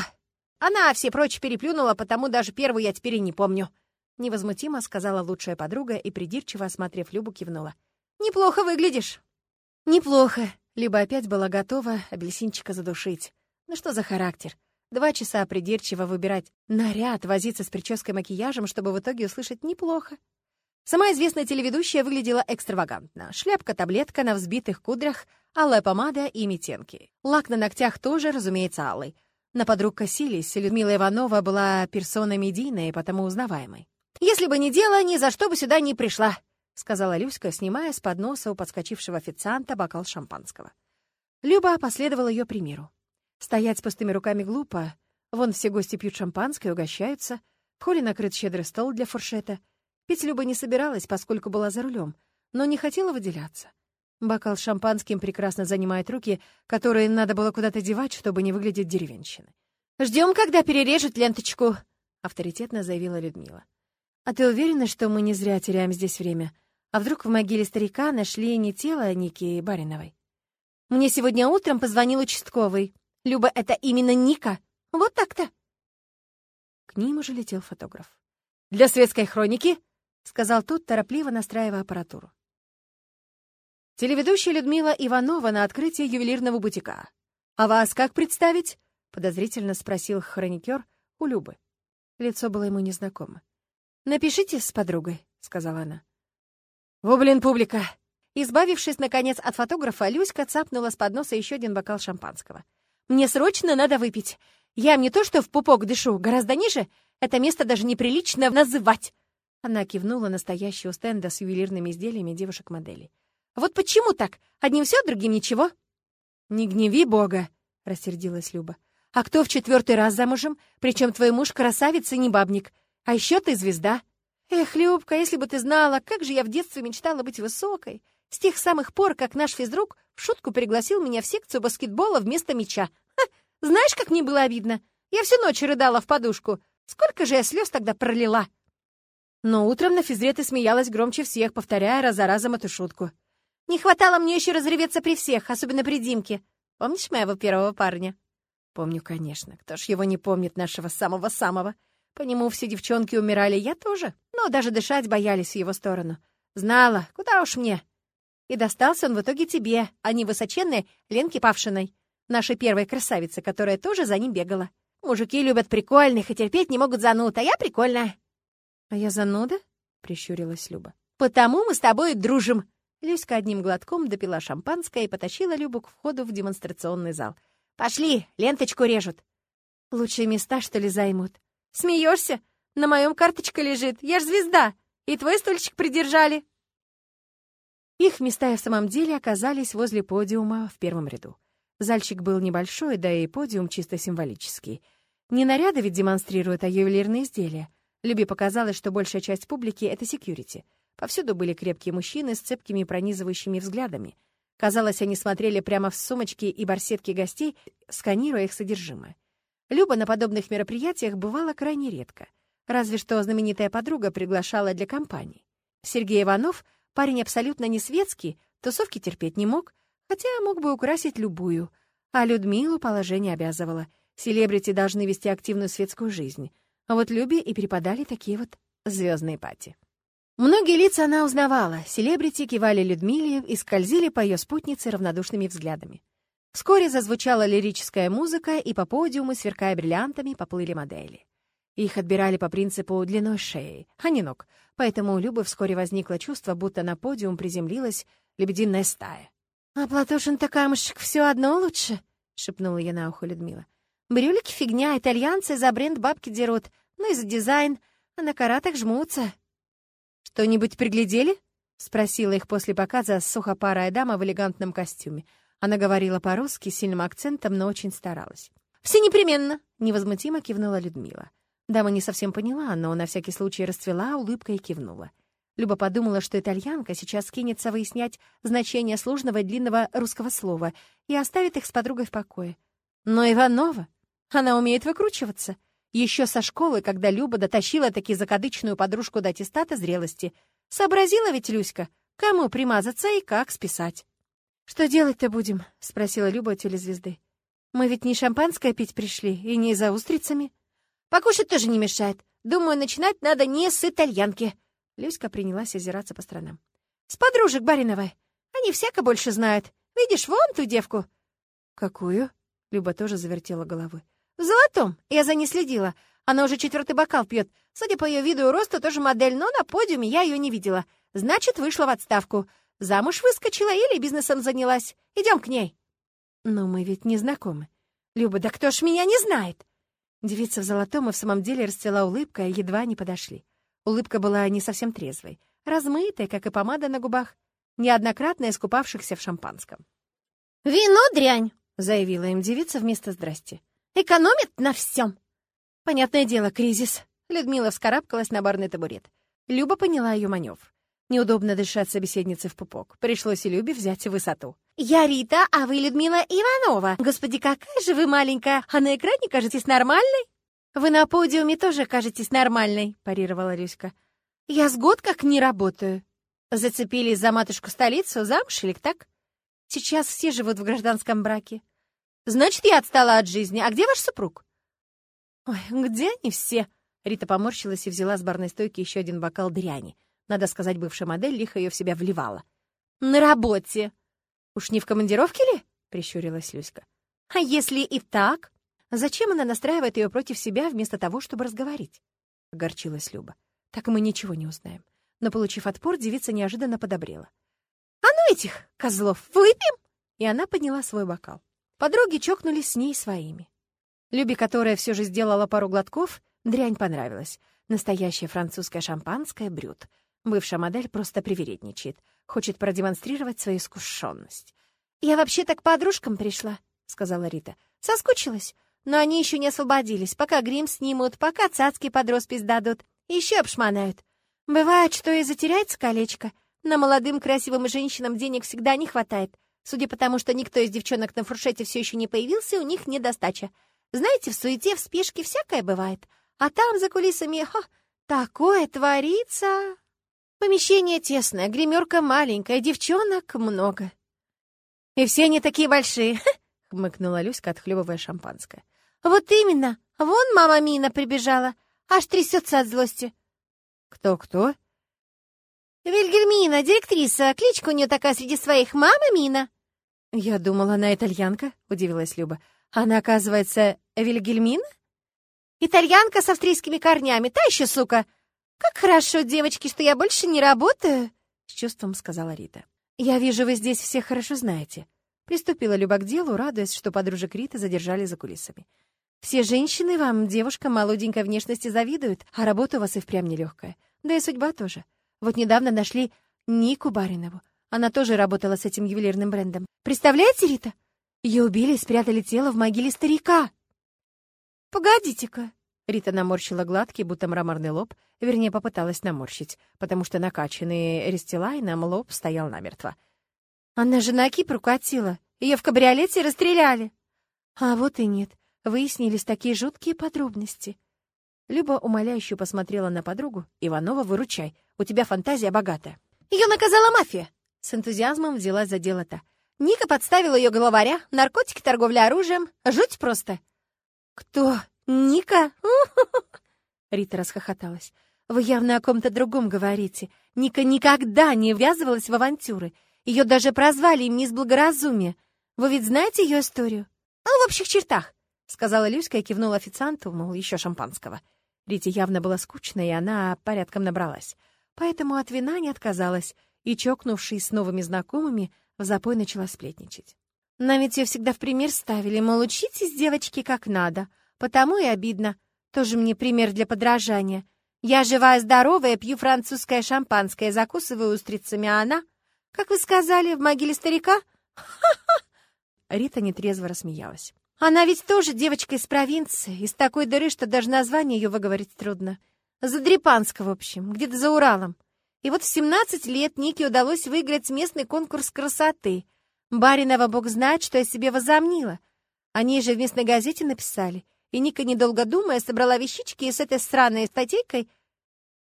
Она все прочь переплюнула, потому даже первую я теперь и не помню», — невозмутимо сказала лучшая подруга и, придирчиво осмотрев Любу, кивнула. «Неплохо выглядишь». «Неплохо». Люба опять была готова апельсинчика задушить. Ну что за характер? Два часа придирчиво выбирать наряд, возиться с прической макияжем, чтобы в итоге услышать «неплохо». Сама известная телеведущая выглядела экстравагантно. Шляпка-таблетка на взбитых кудрях, алая помада и метенки. Лак на ногтях тоже, разумеется, алый. На подруг косились, Людмила Иванова была персоной медийной потому узнаваемой. «Если бы не дело, ни за что бы сюда не пришла», — сказала Люська, снимая с подноса у подскочившего официанта бокал шампанского. Люба последовала ее примеру. Стоять с пустыми руками глупо. Вон все гости пьют шампанское угощаются. В холле накрыт щедрый стол для фуршета — Пить Люба не собиралась, поскольку была за рулем, но не хотела выделяться. Бокал с шампанским прекрасно занимает руки, которые надо было куда-то девать, чтобы не выглядеть деревенщиной. «Ждем, когда перережет ленточку», — авторитетно заявила Людмила. «А ты уверена, что мы не зря теряем здесь время? А вдруг в могиле старика нашли не тело Ники Бариновой?» «Мне сегодня утром позвонил участковый. Люба, это именно Ника. Вот так-то». К ним уже летел фотограф. «Для светской хроники — сказал тот, торопливо настраивая аппаратуру. Телеведущая Людмила Иванова на открытии ювелирного бутика. «А вас как представить?» — подозрительно спросил хроникер у Любы. Лицо было ему незнакомо. «Напишите с подругой», — сказала она. «Во, блин, публика!» Избавившись, наконец, от фотографа, Люська цапнула с подноса еще один бокал шампанского. «Мне срочно надо выпить. Я не то что в пупок дышу, гораздо ниже. Это место даже неприлично называть. Она кивнула на стоящий у стенда с ювелирными изделиями девушек-моделей. «Вот почему так? Одним все, другим ничего?» «Не гневи Бога!» — рассердилась Люба. «А кто в четвертый раз замужем? Причем твой муж красавец и не бабник. А еще ты звезда. Эх, Любка, если бы ты знала, как же я в детстве мечтала быть высокой. С тех самых пор, как наш физрук в шутку пригласил меня в секцию баскетбола вместо мяча. Знаешь, как мне было обидно? Я всю ночь рыдала в подушку. Сколько же я слез тогда пролила!» Но утром на физре ты смеялась громче всех, повторяя раз за разом эту шутку. «Не хватало мне еще разреветься при всех, особенно при Димке. Помнишь моего первого парня?» «Помню, конечно. Кто ж его не помнит, нашего самого-самого? По нему все девчонки умирали, я тоже. Но даже дышать боялись в его сторону. Знала, куда уж мне. И достался он в итоге тебе, а не высоченной Ленке Павшиной, нашей первой красавице, которая тоже за ним бегала. Мужики любят прикольных и терпеть не могут зануд, а я прикольная. «А я зануда?» — прищурилась Люба. «Потому мы с тобой дружим!» Люська одним глотком допила шампанское и потащила Любу к входу в демонстрационный зал. «Пошли, ленточку режут!» «Лучшие места, что ли, займут?» «Смеешься? На моем карточка лежит, я ж звезда! И твой стульчик придержали!» Их места и в самом деле оказались возле подиума в первом ряду. Зальчик был небольшой, да и подиум чисто символический. Не наряды ведь демонстрируют, а ювелирные изделия — Любе показалось, что большая часть публики — это секьюрити. Повсюду были крепкие мужчины с цепкими пронизывающими взглядами. Казалось, они смотрели прямо в сумочки и барсетки гостей, сканируя их содержимое. Люба на подобных мероприятиях бывала крайне редко. Разве что знаменитая подруга приглашала для компании. Сергей Иванов, парень абсолютно не светский, тусовки терпеть не мог, хотя мог бы украсить любую. А Людмилу положение обязывало. Селебрити должны вести активную светскую жизнь. А вот Любе и перепадали такие вот звездные пати. Многие лица она узнавала, селебрити кивали Людмиле и скользили по ее спутнице равнодушными взглядами. Вскоре зазвучала лирическая музыка, и по подиуму, сверкая бриллиантами, поплыли модели. Их отбирали по принципу длиной шеи, а не ног, поэтому у Любы вскоре возникло чувство, будто на подиум приземлилась лебединая стая. «А Платошин-то камушек все одно лучше», — шепнула я на ухо Людмила. «Брюлики фигня, итальянцы за бренд бабки дерут, ну и за дизайн, а на каратах жмутся». «Что-нибудь приглядели?» — спросила их после показа сухопарая дама в элегантном костюме. Она говорила по-русски с сильным акцентом, но очень старалась. «Все непременно!» — невозмутимо кивнула Людмила. Дама не совсем поняла, но на всякий случай расцвела улыбкой и кивнула. Люба подумала, что итальянка сейчас кинется выяснять значение сложного и длинного русского слова и оставит их с подругой в покое. Но Иванова, она умеет выкручиваться — еще со школы, когда Люба дотащила таки закадычную подружку до аттестата зрелости. Сообразила ведь Люська, кому примазаться и как списать. «Что делать-то будем?» — спросила Люба у телезвезды. «Мы ведь не шампанское пить пришли и не за устрицами». «Покушать тоже не мешает. Думаю, начинать надо не с итальянки». Люська принялась озираться по сторонам. «С подружек Бариновой. Они всяко больше знают. Видишь, вон ту девку». «Какую?» — Люба тоже завертела головой. «В золотом. Я за ней следила. Она уже четвертый бокал пьет. Судя по ее виду и росту, тоже модель, но на подиуме я ее не видела. Значит, вышла в отставку. Замуж выскочила или бизнесом занялась. Идем к ней». «Но мы ведь не знакомы». «Люба, да кто ж меня не знает?» Девица в золотом и в самом деле расцвела улыбка, и едва не подошли. Улыбка была не совсем трезвой, размытая, как и помада на губах, неоднократно искупавшихся в шампанском. «Вино дрянь!» — заявила им девица вместо «здрасте». «Экономит на всем!» «Понятное дело, кризис». Людмила вскарабкалась на барный табурет. Люба поняла ее маневр. Неудобно дышать собеседнице в пупок. Пришлось и Любе взять высоту. «Я Рита, а вы Людмила Иванова. Господи, какая же вы маленькая, а на экране кажетесь нормальной?» «Вы на подиуме тоже кажетесь нормальной», — парировала Люська. «Я с год как не работаю». Зацепились за матушку-столицу, замуж или так? Сейчас все живут в гражданском браке. Значит, я отстала от жизни. А где ваш супруг? Ой, где они все? Рита поморщилась и взяла с барной стойки еще один бокал дряни. Надо сказать, бывшая модель лихо ее в себя вливала. «На работе!» «Уж не в командировке ли?» — прищурилась Люська. «А если и так? Зачем она настраивает ее против себя вместо того, чтобы разговорить?» — огорчилась Люба. «Так мы ничего не узнаем». Но, получив отпор, девица неожиданно подобрела. «А ну этих, козлов, выпьем?» И она подняла свой бокал. Подруги чокнулись с ней своими. Любе, которая все же сделала пару глотков, дрянь понравилась. Настоящее французское шампанское брют — Бывшая модель просто привередничает, хочет продемонстрировать свою искушенность. «Я вообще-то к подружкам пришла», — сказала Рита. «Соскучилась. Но они еще не освободились, пока грим снимут, пока цацки под роспись дадут, еще обшмонают. Бывает, что и затеряется колечко. На молодым красивым женщинам денег всегда не хватает. Судя по тому, что никто из девчонок на фуршете все еще не появился, у них недостача. Знаете, в суете, в спешке всякое бывает. А там, за кулисами, ха, такое творится. Помещение тесное, гримерка маленькая, девчонок много. И все они такие большие, [LAUGHS] — хмыкнула Люська, отхлебывая шампанское. Вот именно, вон мама Мина прибежала, аж трясется от злости. Кто-кто? Вильгельмина, директриса, кличка у нее такая среди своих, мама Мина. Я думала, она итальянка, — удивилась Люба. Она, оказывается, Вильгельмина? Итальянка с австрийскими корнями, та еще сука. «Как хорошо, девочки, что я больше не работаю!» — с чувством сказала Рита. «Я вижу, вы здесь все хорошо знаете». Приступила Люба к делу, радуясь, что подружек Риты задержали за кулисами. «Все женщины вам, девушка молоденькой внешности, завидуют, а работа у вас и впрямь нелегкая. Да и судьба тоже. Вот недавно нашли Нику Баринову. Она тоже работала с этим ювелирным брендом. Представляете, Рита? Ее убили и спрятали тело в могиле старика». «Погодите-ка», Рита наморщила гладкий, будто мраморный лоб, вернее, попыталась наморщить, потому что накачанный рестилайном лоб стоял намертво. «Она же на Кипр укатила. Ее в кабриолете расстреляли». «А вот и нет. Выяснились такие жуткие подробности». Люба умоляюще посмотрела на подругу. «Иванова, выручай. У тебя фантазия богатая». «Ее наказала мафия!» С энтузиазмом взялась за дело-то. Ника подставила ее главаря, наркотики, торговля оружием. Жуть просто. «Кто? Ника?» [LAUGHS] Рита расхохоталась. «Вы явно о ком-то другом говорите. Ника никогда не ввязывалась в авантюры. Ее даже прозвали им не с благоразумия. Вы ведь знаете ее историю?» «Ну, в общих чертах», — сказала Люська и кивнула официанту, мол, еще шампанского. Рите явно было скучно, и она порядком набралась. Поэтому от вина не отказалась, и, чокнувшись с новыми знакомыми, в запой начала сплетничать. «Нам ведь ее всегда в пример ставили, мол, учитесь, девочки, как надо. Потому и обидно. Тоже мне пример для подражания. Я живая-здоровая, пью французское шампанское, закусываю устрицами, а она... Как вы сказали, в могиле старика? [LAUGHS] Рита нетрезво рассмеялась. Она ведь тоже девочка из провинции, из такой дыры, что даже название ее выговорить трудно. Задрипанска, в общем, где-то за Уралом. И вот в 17 лет Нике удалось выиграть местный конкурс красоты. Баринова бог знает, что я себе возомнила. Они же в местной газете написали и Ника, недолго думая, собрала вещички и с этой странной статейкой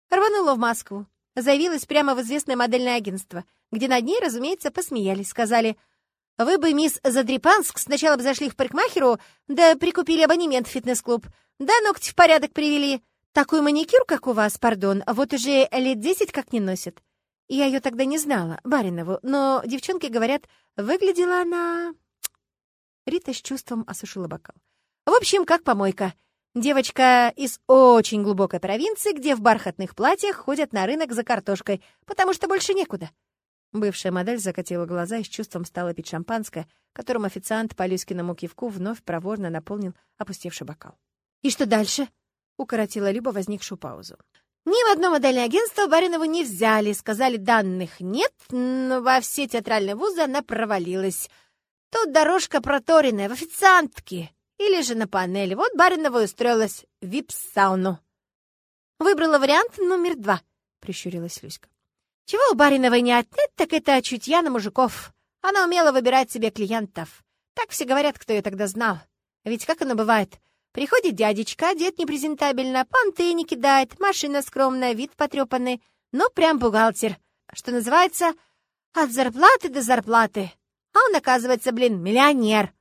рванула в Москву. Заявилась прямо в известное модельное агентство, где над ней, разумеется, посмеялись. Сказали, «Вы бы, мисс Задрипанск, сначала бы зашли в парикмахеру, да прикупили абонемент в фитнес-клуб, да ногти в порядок привели. Такой маникюр, как у вас, пардон, вот уже лет десять как не носят». Я ее тогда не знала, Баринову, но девчонки говорят, выглядела она... [TSK] Рита с чувством осушила бокал. В общем, как помойка. Девочка из очень глубокой провинции, где в бархатных платьях ходят на рынок за картошкой, потому что больше некуда. Бывшая модель закатила глаза и с чувством стала пить шампанское, которым официант по Люськиному кивку вновь проворно наполнил опустевший бокал. «И что дальше?» — укоротила Люба возникшую паузу. «Ни в одно модельное агентство Баринову не взяли, сказали, данных нет, но во все театральные вузы она провалилась. Тут дорожка проторенная, в официантке. Или же на панели. Вот Баринова устроилась в вип-сауну. Выбрала вариант номер два, прищурилась Люська. Чего у Бариновой не отнять, так это чутья на мужиков. Она умела выбирать себе клиентов. Так все говорят, кто ее тогда знал. Ведь как оно бывает? Приходит дядечка, одет непрезентабельно, понты не кидает, машина скромная, вид потрепанный, но прям бухгалтер. Что называется, от зарплаты до зарплаты. А он, оказывается, блин, миллионер.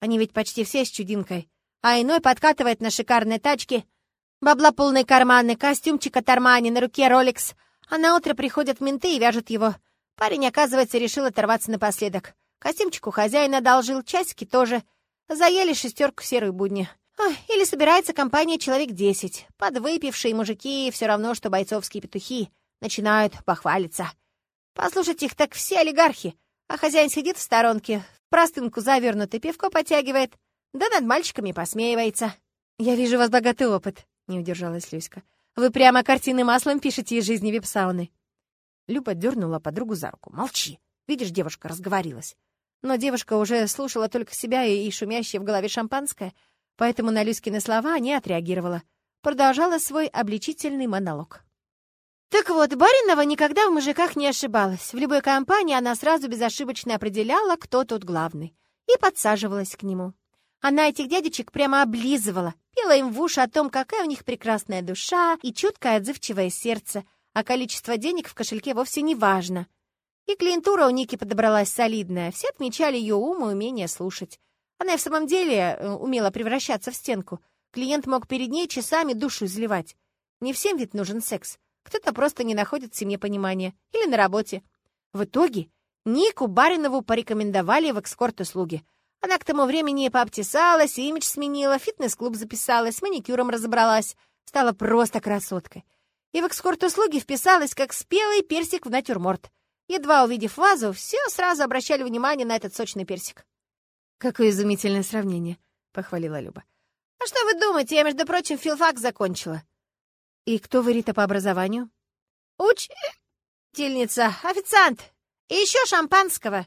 Они ведь почти все с чудинкой. А иной подкатывает на шикарной тачке. Бабла полные карманы, костюмчик от Армани, на руке Ролекс. А на утро приходят менты и вяжут его. Парень, оказывается, решил оторваться напоследок. Костюмчик у хозяина одолжил, часики тоже. Заели шестерку в серые будни. Ой, или собирается компания человек десять. Подвыпившие мужики все равно, что бойцовские петухи. Начинают похвалиться. Послушать их так все олигархи. А хозяин сидит в сторонке, простынку завернутый, пивко потягивает, да над мальчиками посмеивается. «Я вижу у вас богатый опыт», — не удержалась Люська. «Вы прямо картины маслом пишете из жизни вип-сауны». Люба дернула подругу за руку. «Молчи! Видишь, девушка разговорилась». Но девушка уже слушала только себя и, и шумящее в голове шампанское, поэтому на Люськины слова не отреагировала. Продолжала свой обличительный монолог. Так вот, Баринова никогда в мужиках не ошибалась. В любой компании она сразу безошибочно определяла, кто тут главный, и подсаживалась к нему. Она этих дядечек прямо облизывала, пела им в уши о том, какая у них прекрасная душа и чуткое отзывчивое сердце, а количество денег в кошельке вовсе не важно. И клиентура у Ники подобралась солидная, все отмечали ее ум и умение слушать. Она и в самом деле э, умела превращаться в стенку. Клиент мог перед ней часами душу изливать. Не всем ведь нужен секс. Кто-то просто не находит в семье понимания. Или на работе. В итоге Нику Баринову порекомендовали в экскорт-услуги. Она к тому времени пообтесалась, имидж сменила, фитнес-клуб записалась, маникюром разобралась. Стала просто красоткой. И в экскорт-услуги вписалась, как спелый персик в натюрморт. Едва увидев вазу, все сразу обращали внимание на этот сочный персик. «Какое изумительное сравнение», — похвалила Люба. «А что вы думаете, я, между прочим, филфак закончила?» «И кто вы, Рита, по образованию?» «Учительница, официант. И еще шампанского».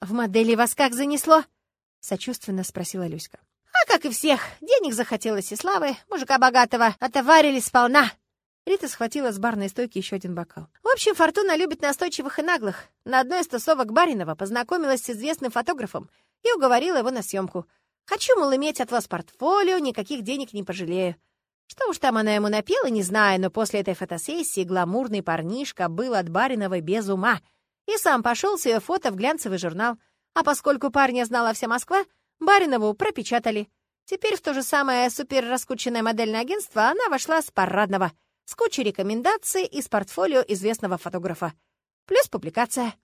«В модели вас как занесло?» — сочувственно спросила Люська. «А как и всех. Денег захотелось и славы. Мужика богатого отоварили сполна». Рита схватила с барной стойки еще один бокал. В общем, Фортуна любит настойчивых и наглых. На одной из тусовок Баринова познакомилась с известным фотографом и уговорила его на съемку. «Хочу, мол, иметь от вас портфолио, никаких денег не пожалею. Что уж там она ему напела, не знаю, но после этой фотосессии гламурный парнишка был от Бариновой без ума и сам пошел с ее фото в глянцевый журнал. А поскольку парня знала вся Москва, Баринову пропечатали. Теперь в то же самое суперраскученное модельное агентство она вошла с парадного, с кучей рекомендаций из портфолио известного фотографа. Плюс публикация.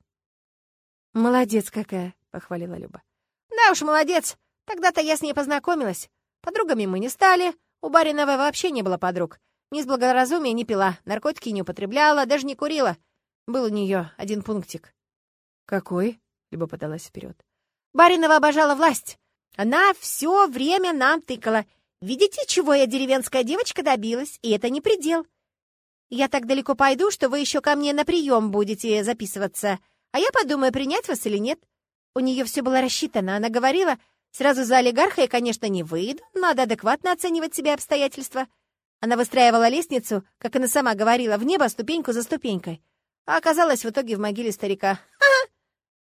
«Молодец какая!» — похвалила Люба. «Да уж, молодец. Тогда-то я с ней познакомилась. Подругами мы не стали, у Бариновой вообще не было подруг. Ни с благоразумия не пила, наркотики не употребляла, даже не курила. Был у нее один пунктик. «Какой?» — Люба подалась вперед. «Баринова обожала власть. Она все время нам тыкала. Видите, чего я, деревенская девочка, добилась? И это не предел. Я так далеко пойду, что вы еще ко мне на прием будете записываться. А я подумаю, принять вас или нет. У нее все было рассчитано. Она говорила, Сразу за олигарха я, конечно, не выйду, надо адекватно оценивать себе обстоятельства. Она выстраивала лестницу, как она сама говорила, в небо ступеньку за ступенькой. А оказалась в итоге в могиле старика. Ага!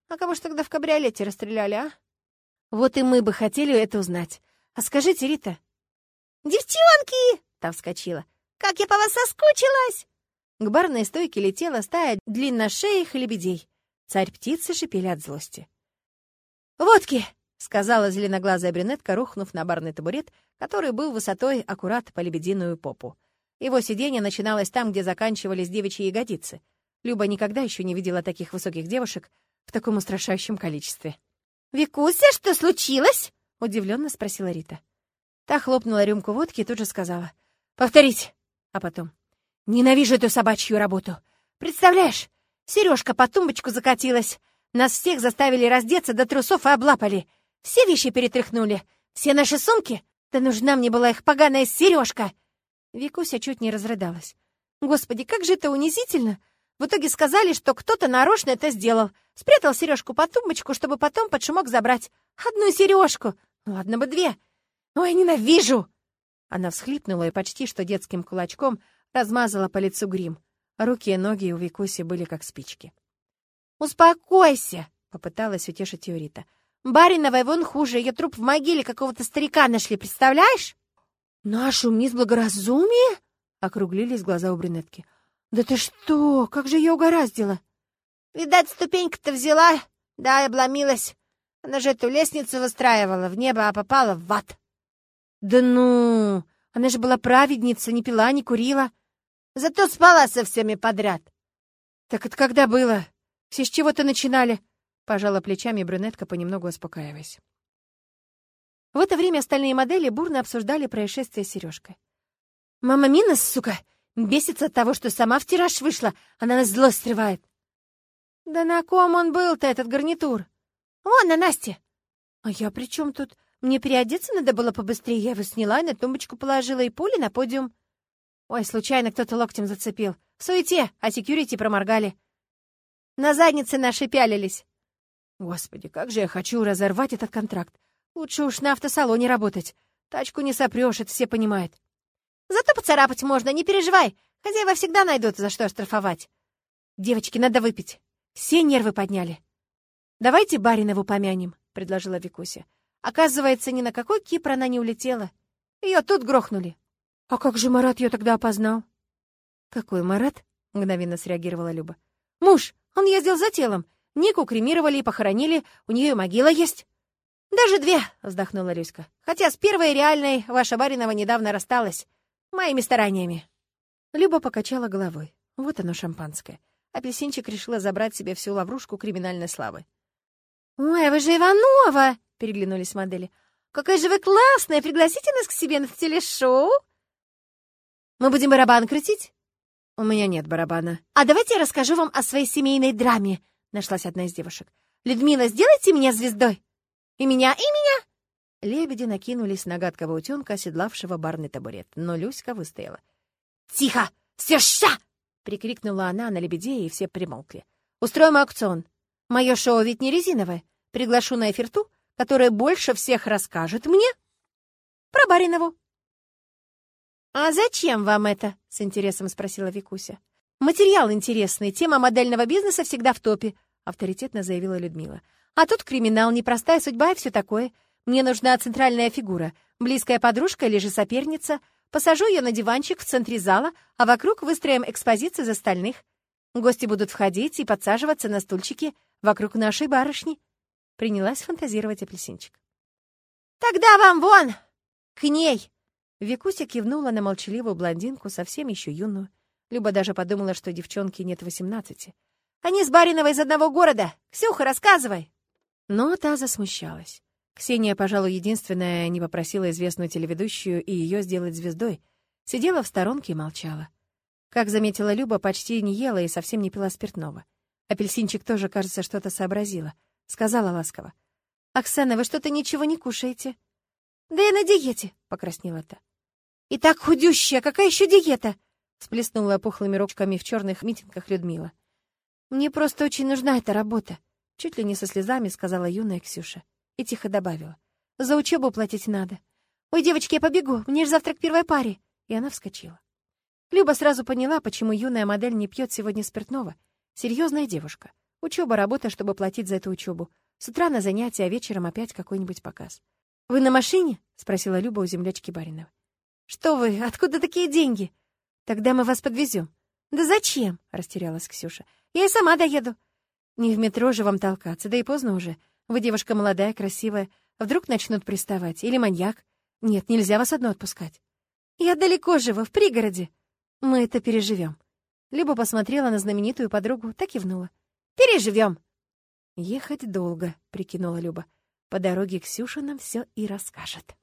А кого ж тогда в кабриолете расстреляли, а? Вот и мы бы хотели это узнать. А скажите, Рита... «Девчонки!» — там вскочила. «Как я по вас соскучилась!» К барной стойке летела стая длинношеих лебедей. Царь птицы шипели от злости. «Водки!» — сказала зеленоглазая брюнетка, рухнув на барный табурет, который был высотой аккурат по лебединую попу. Его сиденье начиналось там, где заканчивались девичьи ягодицы. Люба никогда еще не видела таких высоких девушек в таком устрашающем количестве. «Викуся, что случилось?» — удивленно спросила Рита. Та хлопнула рюмку водки и тут же сказала. «Повторить!» А потом. «Ненавижу эту собачью работу. Представляешь, Сережка по тумбочку закатилась. Нас всех заставили раздеться до трусов и облапали. Все вещи перетряхнули. Все наши сумки. Да нужна мне была их поганая сережка. Викуся чуть не разрыдалась. Господи, как же это унизительно! В итоге сказали, что кто-то нарочно это сделал. Спрятал сережку под тумбочку, чтобы потом под шумок забрать. Одну сережку. Ладно бы две. Ой, ненавижу! Она всхлипнула и почти что детским кулачком размазала по лицу грим. Руки и ноги у Викуси были как спички. «Успокойся!» — попыталась утешить ее Рита. «Бариновой вон хуже, ее труп в могиле какого-то старика нашли, представляешь?» «Нашу мисс Благоразумие?» — округлились глаза у брюнетки. «Да ты что? Как же я угораздила?» «Видать, ступенька-то взяла, да, и обломилась. Она же эту лестницу выстраивала в небо, а попала в ад». «Да ну! Она же была праведница, не пила, не курила. Зато спала со всеми подряд». «Так это когда было? Все с чего-то начинали?» Пожала плечами брюнетка, понемногу успокаиваясь. В это время остальные модели бурно обсуждали происшествие с Сережкой. «Мама Мина, сука, Бесится от того, что сама в тираж вышла, она нас злость срывает. Да на ком он был-то, этот гарнитур? Вон, на Насте. А я при чем тут? Мне переодеться надо было побыстрее, я его сняла и на тумбочку положила, и пули на подиум. Ой, случайно кто-то локтем зацепил. В суете, а секьюрити проморгали. На заднице наши пялились. Господи, как же я хочу разорвать этот контракт. Лучше уж на автосалоне работать. Тачку не сопрёшь, это все понимают. Зато поцарапать можно, не переживай. Хозяева всегда найдут, за что оштрафовать. Девочки, надо выпить. Все нервы подняли. Давайте Баринову помянем, предложила Викуся. Оказывается, ни на какой Кипр она не улетела. Ее тут грохнули. А как же Марат ее тогда опознал? Какой Марат? Мгновенно среагировала Люба. Муж, он ездил за телом. Нику кремировали и похоронили, у нее могила есть. «Даже две!» — вздохнула Люська. «Хотя с первой реальной ваша Баринова недавно рассталась. Моими стараниями. Люба покачала головой. Вот оно шампанское. Апельсинчик решила забрать себе всю лаврушку криминальной славы. «Ой, вы же Иванова!» — переглянулись модели. «Какая же вы классная! Пригласите нас к себе на телешоу!» «Мы будем барабан крутить?» «У меня нет барабана». «А давайте я расскажу вам о своей семейной драме», — нашлась одна из девушек. «Людмила, сделайте меня звездой!» «И меня, и меня!» Лебеди накинулись на гадкого утенка, оседлавшего барный табурет, но Люська выстояла. «Тихо! Все ша!» — прикрикнула она на лебедей, и все примолкли. «Устроим аукцион. Мое шоу ведь не резиновое. Приглашу на эфир ту, которая больше всех расскажет мне про Баринову». «А зачем вам это?» — с интересом спросила Викуся. «Материал интересный, тема модельного бизнеса всегда в топе», — авторитетно заявила Людмила. «А тут криминал, непростая судьба и все такое. Мне нужна центральная фигура, близкая подружка или же соперница. Посажу ее на диванчик в центре зала, а вокруг выстроим экспозицию из остальных. Гости будут входить и подсаживаться на стульчики вокруг нашей барышни. Принялась фантазировать апельсинчик. «Тогда вам вон! К ней!» Викуся кивнула на молчаливую блондинку, совсем еще юную. Люба даже подумала, что девчонке нет восемнадцати. «Они с Бариновой из одного города! Ксюха, рассказывай!» Но та засмущалась. Ксения, пожалуй, единственная не попросила известную телеведущую и ее сделать звездой. Сидела в сторонке и молчала. Как заметила Люба, почти не ела и совсем не пила спиртного. Апельсинчик тоже, кажется, что-то сообразила. Сказала ласково. «Оксана, вы что-то ничего не кушаете?» «Да я на диете», — покраснела та. «И так худющая, какая еще диета?» — сплеснула пухлыми ручками в черных митингах Людмила. «Мне просто очень нужна эта работа», — чуть ли не со слезами сказала юная Ксюша и тихо добавила. «За учебу платить надо. Ой, девочки, я побегу, мне же завтра к первой паре». И она вскочила. Люба сразу поняла, почему юная модель не пьет сегодня спиртного. Серьезная девушка. Учеба, работа, чтобы платить за эту учебу. С утра на занятия, а вечером опять какой-нибудь показ. «Вы на машине?» — спросила Люба у землячки Баринова. «Что вы? Откуда такие деньги?» «Тогда мы вас подвезем. «Да зачем?» — растерялась Ксюша. «Я и сама доеду». «Не в метро же вам толкаться, да и поздно уже. Вы девушка молодая, красивая. Вдруг начнут приставать. Или маньяк. Нет, нельзя вас одну отпускать». «Я далеко живу, в пригороде». «Мы это переживем». Люба посмотрела на знаменитую подругу, так и внула. «Переживем». «Ехать долго», — прикинула Люба. «По дороге Ксюша нам все и расскажет».